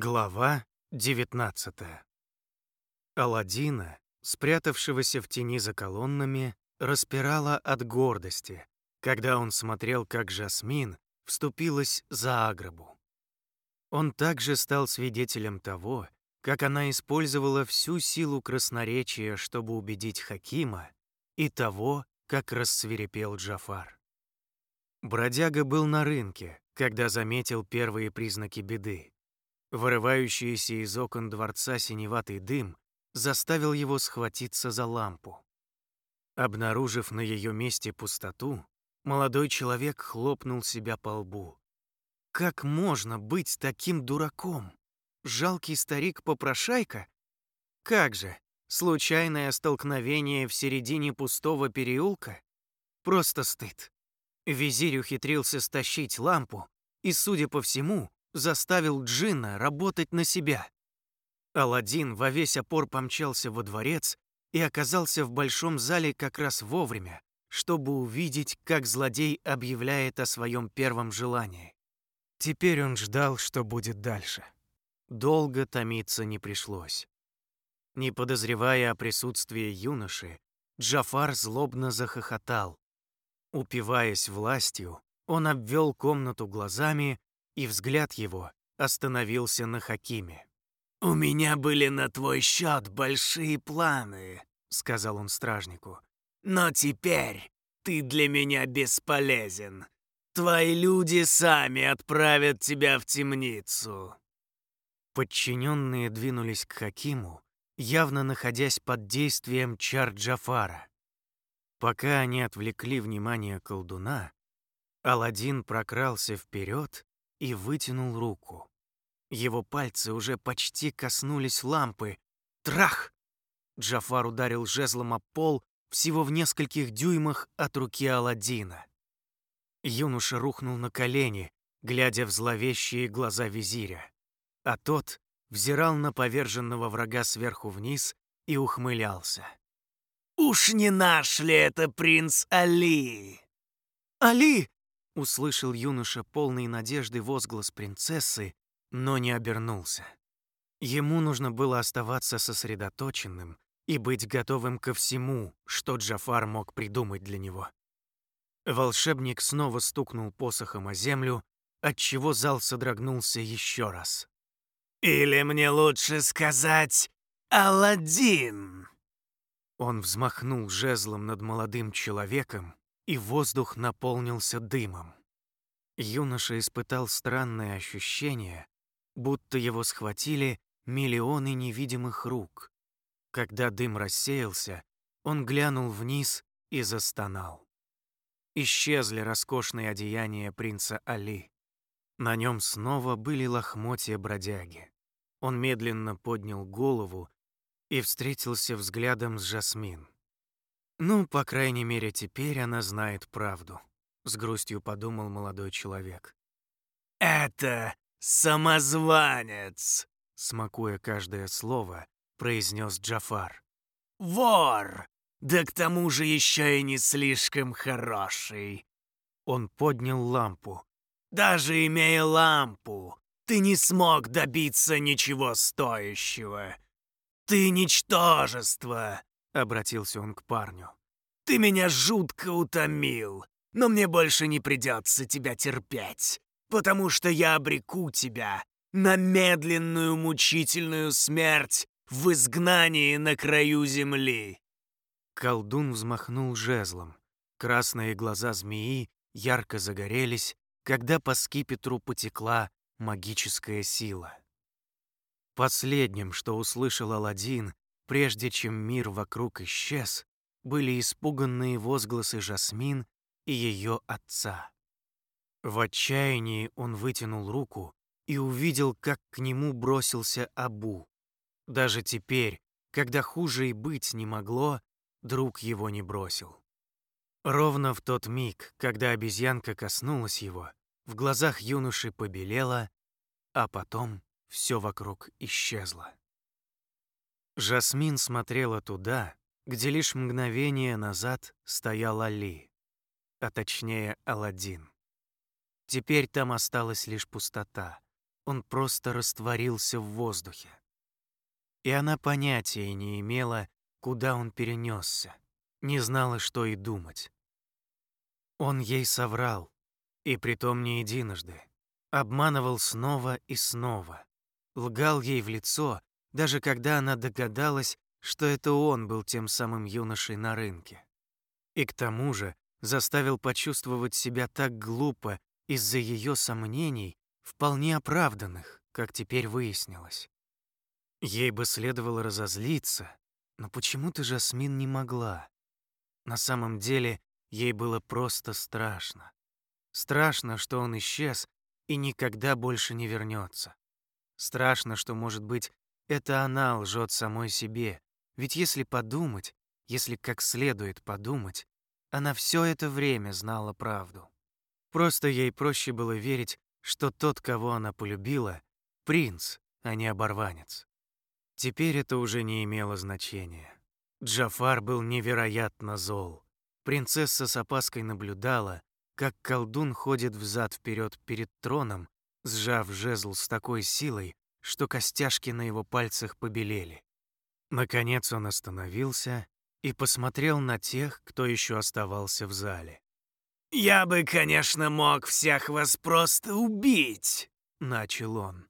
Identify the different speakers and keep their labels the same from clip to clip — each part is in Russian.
Speaker 1: Глава 19 Аладдина, спрятавшегося в тени за колоннами, распирала от гордости, когда он смотрел, как Жасмин вступилась за Аграбу. Он также стал свидетелем того, как она использовала всю силу красноречия, чтобы убедить Хакима, и того, как рассверепел Джафар. Бродяга был на рынке, когда заметил первые признаки беды. Вырывающийся из окон дворца синеватый дым заставил его схватиться за лампу. Обнаружив на ее месте пустоту, молодой человек хлопнул себя по лбу. Как можно быть таким дураком? Жалкий старик-попрошайка? Как же, случайное столкновение в середине пустого переулка? Просто стыд. Визирь ухитрился стащить лампу и, судя по всему, заставил Джинна работать на себя. Аладдин во весь опор помчался во дворец и оказался в большом зале как раз вовремя, чтобы увидеть, как злодей объявляет о своем первом желании. Теперь он ждал, что будет дальше. Долго томиться не пришлось. Не подозревая о присутствии юноши, Джафар злобно захохотал. Упиваясь властью, он обвел комнату глазами и взгляд его остановился на Хакиме. «У меня были на твой счет большие планы», — сказал он стражнику. «Но теперь ты для меня бесполезен. Твои люди сами отправят тебя в темницу». Подчиненные двинулись к Хакиму, явно находясь под действием чар Джафара. Пока они отвлекли внимание колдуна, Аладдин прокрался вперед и вытянул руку. Его пальцы уже почти коснулись лампы. Трах! Джафар ударил жезлом о пол всего в нескольких дюймах от руки Аладдина. Юноша рухнул на колени, глядя в зловещие глаза визиря, а тот взирал на поверженного врага сверху вниз и ухмылялся. «Уж не наш ли это принц Али?» «Али!» Услышал юноша полный надежды возглас принцессы, но не обернулся. Ему нужно было оставаться сосредоточенным и быть готовым ко всему, что Джафар мог придумать для него. Волшебник снова стукнул посохом о землю, отчего зал содрогнулся еще раз. «Или мне лучше сказать Аладдин!» Он взмахнул жезлом над молодым человеком, и воздух наполнился дымом. Юноша испытал странное ощущение, будто его схватили миллионы невидимых рук. Когда дым рассеялся, он глянул вниз и застонал. Исчезли роскошные одеяния принца Али. На нем снова были лохмотья бродяги. Он медленно поднял голову и встретился взглядом с Жасмин. Ну, по крайней мере, теперь она знает правду, с грустью подумал молодой человек. Это самозванец, смакуя каждое слово, произнес Джафар. Вор, да к тому же еще и не слишком хороший. Он поднял лампу. Даже имея лампу, ты не смог добиться ничего стоящего. Ты ничтожество, обратился он к парню. «Ты меня жутко утомил, но мне больше не придется тебя терпеть, потому что я обреку тебя на медленную мучительную смерть в изгнании на краю земли». Колдун взмахнул жезлом. Красные глаза змеи ярко загорелись, когда по скипетру потекла магическая сила. Последним, что услышал Аладдин, Прежде чем мир вокруг исчез, были испуганные возгласы Жасмин и ее отца. В отчаянии он вытянул руку и увидел, как к нему бросился Абу. Даже теперь, когда хуже и быть не могло, друг его не бросил. Ровно в тот миг, когда обезьянка коснулась его, в глазах юноши побелело, а потом все вокруг исчезло. Жасмин смотрела туда, где лишь мгновение назад стоял Али, а точнее Аладдин. Теперь там осталась лишь пустота. он просто растворился в воздухе. И она понятия не имела, куда он перенесся, не знала, что и думать. Он ей соврал, и притом не единожды. Обманывал снова и снова. Лгал ей в лицо, даже когда она догадалась, что это он был тем самым юношей на рынке. И к тому же заставил почувствовать себя так глупо из-за ее сомнений, вполне оправданных, как теперь выяснилось. Ей бы следовало разозлиться, но почему-то Жасмин не могла. На самом деле ей было просто страшно. Страшно, что он исчез и никогда больше не вернется. Страшно, что, может быть, это она лжет самой себе. Ведь если подумать, если как следует подумать, она все это время знала правду. Просто ей проще было верить, что тот, кого она полюбила, принц, а не оборванец. Теперь это уже не имело значения. Джафар был невероятно зол. Принцесса с опаской наблюдала, как колдун ходит взад вперед перед троном, сжав жезл с такой силой, что костяшки на его пальцах побелели. Наконец он остановился и посмотрел на тех, кто еще оставался в зале.
Speaker 2: «Я бы, конечно, мог всех вас просто убить», — начал он.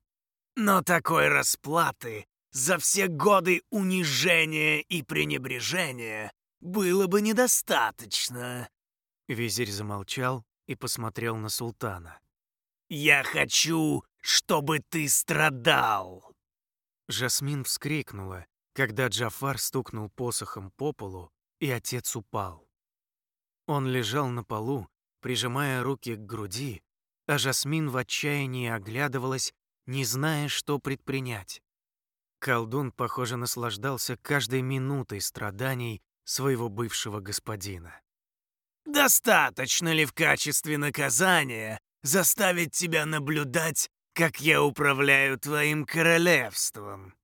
Speaker 2: «Но такой расплаты за все годы унижения и пренебрежения было бы недостаточно».
Speaker 1: Визирь замолчал и посмотрел на султана.
Speaker 2: «Я хочу, чтобы ты страдал!»
Speaker 1: Жасмин вскрикнула, когда Джафар стукнул посохом по полу, и отец упал. Он лежал на полу, прижимая руки к груди, а Жасмин в отчаянии оглядывалась, не зная, что предпринять. Колдун, похоже, наслаждался каждой минутой страданий своего бывшего господина.
Speaker 2: «Достаточно ли в качестве наказания заставить тебя наблюдать, как я управляю твоим королевством?»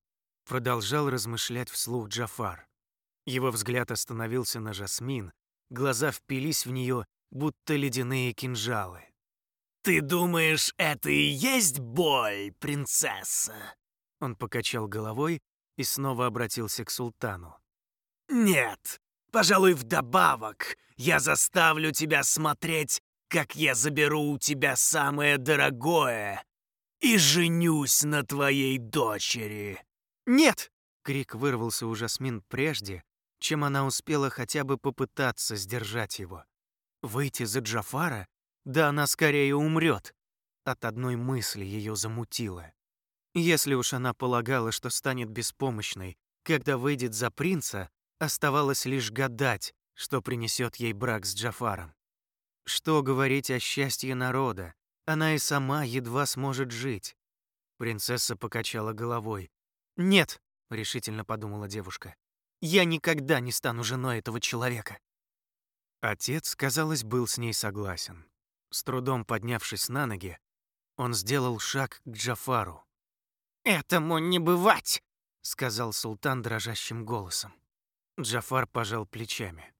Speaker 1: Продолжал размышлять вслух Джафар. Его взгляд остановился на Жасмин, Глаза впились в нее, будто ледяные кинжалы.
Speaker 2: «Ты думаешь, это и есть боль, принцесса?»
Speaker 1: Он покачал головой и снова обратился к султану.
Speaker 2: «Нет, пожалуй, вдобавок я заставлю тебя смотреть, как я заберу у тебя самое дорогое и женюсь на твоей дочери».
Speaker 1: «Нет!» — крик вырвался у Жасмин прежде, чем она успела хотя бы попытаться сдержать его. Выйти за Джафара? Да она скорее умрет. От одной мысли ее замутило. Если уж она полагала, что станет беспомощной, когда выйдет за принца, оставалось лишь гадать, что принесет ей брак с Джафаром. Что говорить о счастье народа? Она и сама едва сможет жить. Принцесса покачала головой. «Нет», — решительно подумала девушка. Я никогда не стану женой этого человека. Отец, казалось, был с ней согласен. С трудом поднявшись на ноги, он сделал шаг к Джафару. «Этому не бывать!» — сказал султан дрожащим голосом. Джафар пожал плечами.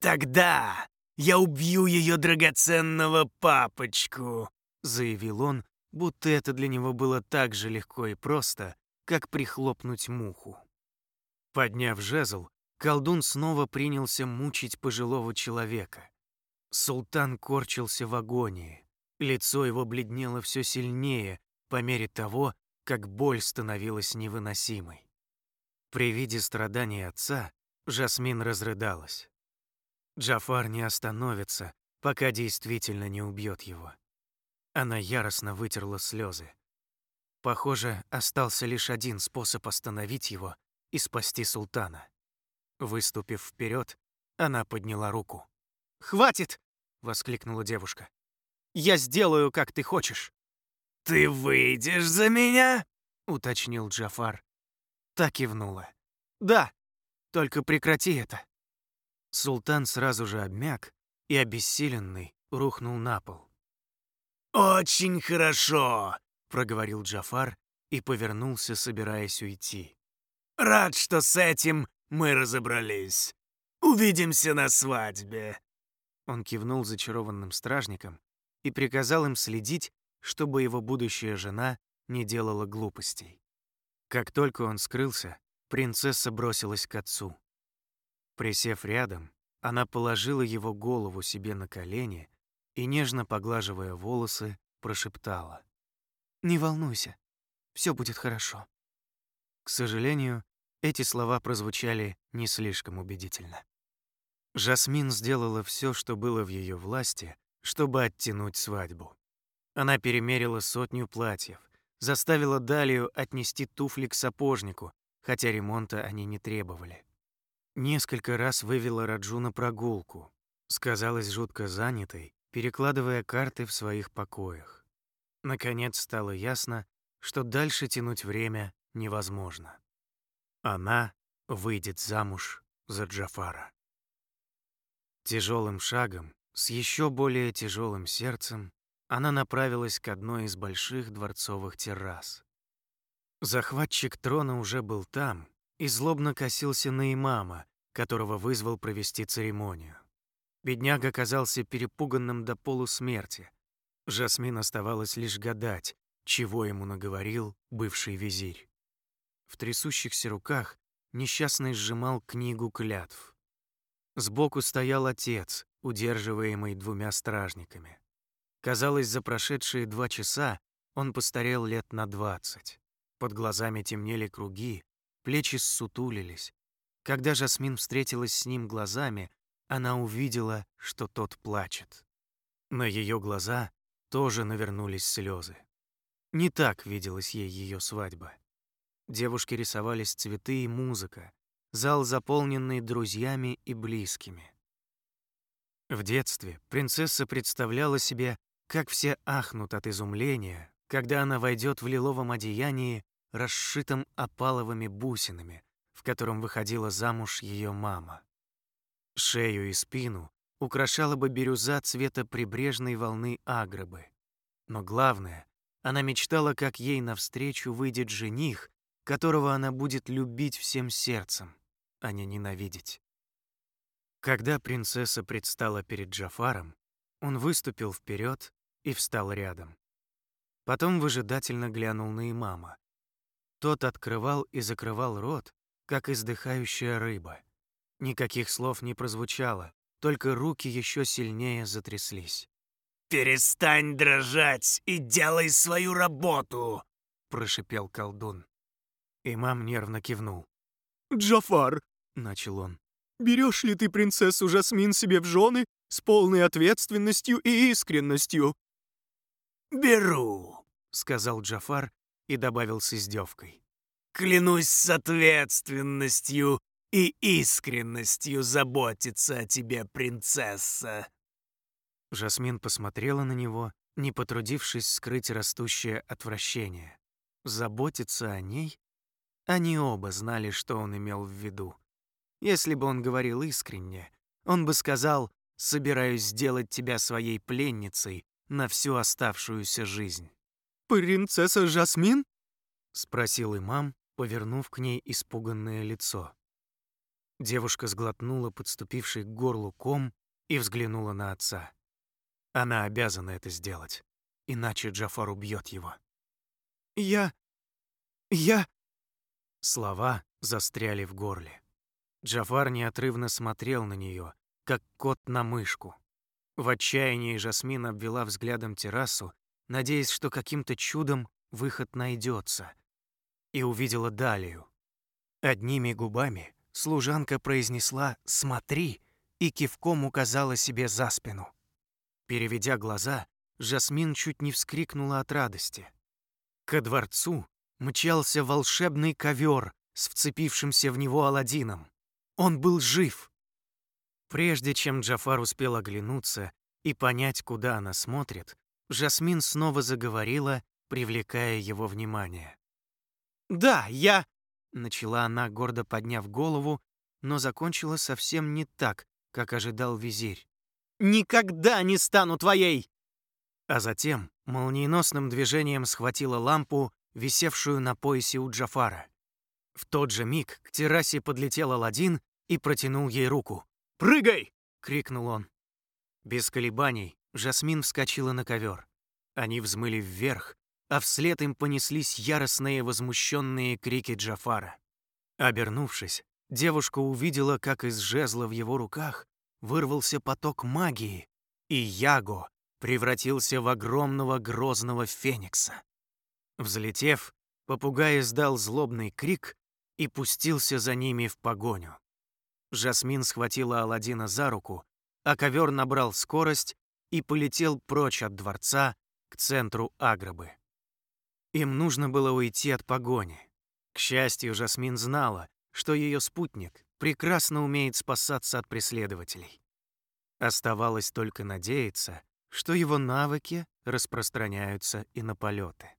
Speaker 2: «Тогда я убью ее драгоценного папочку!»
Speaker 1: — заявил он, будто это для него было так же легко и просто, как прихлопнуть муху. Подняв жезл, колдун снова принялся мучить пожилого человека. Султан корчился в агонии. Лицо его бледнело все сильнее по мере того, как боль становилась невыносимой. При виде страданий отца Жасмин разрыдалась. Джафар не остановится, пока действительно не убьет его. Она яростно вытерла слезы. Похоже, остался лишь один способ остановить его и спасти султана. Выступив вперед, она подняла руку. «Хватит!» — воскликнула девушка. «Я сделаю, как ты хочешь».
Speaker 2: «Ты выйдешь за меня?»
Speaker 1: — уточнил Джафар. Так кивнула. «Да, только прекрати это». Султан сразу же обмяк и, обессиленный, рухнул на пол.
Speaker 2: «Очень хорошо», — проговорил
Speaker 1: Джафар и повернулся, собираясь уйти.
Speaker 2: Рад, что с этим мы разобрались. Увидимся на свадьбе».
Speaker 1: Он кивнул зачарованным стражникам и приказал им следить, чтобы его будущая жена не делала глупостей. Как только он скрылся, принцесса бросилась к отцу. Присев рядом, она положила его голову себе на колени и, нежно поглаживая волосы, прошептала. «Не волнуйся, все будет хорошо». К сожалению, эти слова прозвучали не слишком убедительно. Жасмин сделала все, что было в ее власти, чтобы оттянуть свадьбу. Она перемерила сотню платьев, заставила Далию отнести туфли к сапожнику, хотя ремонта они не требовали. Несколько раз вывела Раджу на прогулку, сказалась жутко занятой, перекладывая карты в своих покоях. Наконец стало ясно, что дальше тянуть время невозможно. Она выйдет замуж за Джафара. Тяжелым шагом, с еще более тяжелым сердцем, она направилась к одной из больших дворцовых террас. Захватчик трона уже был там и злобно косился на имама, которого вызвал провести церемонию. Бедняга казался перепуганным до полусмерти. Жасмин оставалось лишь гадать, чего ему наговорил бывший визирь. В трясущихся руках несчастный сжимал книгу клятв. Сбоку стоял отец, удерживаемый двумя стражниками. Казалось, за прошедшие два часа он постарел лет на двадцать. Под глазами темнели круги, плечи ссутулились. Когда Жасмин встретилась с ним глазами, она увидела, что тот плачет. На ее глаза тоже навернулись слезы. Не так виделась ей ее свадьба. Девушки рисовались цветы и музыка, зал заполненный друзьями и близкими. В детстве принцесса представляла себе, как все ахнут от изумления, когда она войдет в лиловом одеянии, расшитом опаловыми бусинами, в котором выходила замуж ее мама. Шею и спину украшала бы бирюза цвета прибрежной волны Аграбы. Но главное, она мечтала, как ей навстречу выйдет жених, которого она будет любить всем сердцем, а не ненавидеть. Когда принцесса предстала перед Джафаром, он выступил вперед и встал рядом. Потом выжидательно глянул на имама. Тот открывал и закрывал рот, как издыхающая рыба. Никаких слов не прозвучало, только руки еще сильнее затряслись.
Speaker 2: «Перестань дрожать и делай свою работу!» — прошипел колдун.
Speaker 1: Имам нервно кивнул.
Speaker 3: «Джафар!» — начал он. «Берешь ли ты принцессу Жасмин себе в жены с полной ответственностью и искренностью?»
Speaker 2: «Беру», —
Speaker 1: сказал Джафар и добавил с издевкой.
Speaker 2: «Клянусь с ответственностью и искренностью заботиться о тебе, принцесса».
Speaker 1: Жасмин посмотрела на него, не потрудившись скрыть растущее отвращение. Заботиться о ней? Они оба знали, что он имел в виду. Если бы он говорил искренне, он бы сказал «собираюсь сделать тебя своей пленницей на всю оставшуюся жизнь».
Speaker 3: «Принцесса Жасмин?»
Speaker 1: — спросил имам, повернув к ней испуганное лицо. Девушка сглотнула подступивший к горлу ком и взглянула на отца. Она обязана это сделать, иначе Джафар убьет его.
Speaker 3: «Я... я...»
Speaker 1: Слова застряли в горле. Джафар неотрывно смотрел на нее, как кот на мышку. В отчаянии Жасмин обвела взглядом террасу, надеясь, что каким-то чудом выход найдется, и увидела Далию. Одними губами служанка произнесла «Смотри!» и кивком указала себе за спину. Переведя глаза, Жасмин чуть не вскрикнула от радости. Ко дворцу мчался волшебный ковер с вцепившимся в него Аладдином. Он был жив. Прежде чем Джафар успел оглянуться и понять, куда она смотрит, Жасмин снова заговорила, привлекая его внимание. «Да, я...» — начала она, гордо подняв голову, но закончила совсем не так, как ожидал визирь. «Никогда не стану твоей!» А затем молниеносным движением схватила лампу, висевшую на поясе у Джафара. В тот же миг к террасе подлетел Аладдин и протянул ей руку. «Прыгай!» — крикнул он. Без колебаний Жасмин вскочила на ковер. Они взмыли вверх, а вслед им понеслись яростные возмущенные крики Джафара. Обернувшись, девушка увидела, как из жезла в его руках вырвался поток магии, и Яго превратился в огромного грозного феникса. Взлетев, попугай издал злобный крик и пустился за ними в погоню. Жасмин схватила Аладдина за руку, а ковер набрал скорость и полетел прочь от дворца к центру Агробы. Им нужно было уйти от погони. К счастью, Жасмин знала, что ее спутник прекрасно умеет спасаться от преследователей. Оставалось только надеяться, что его навыки распространяются и на полеты.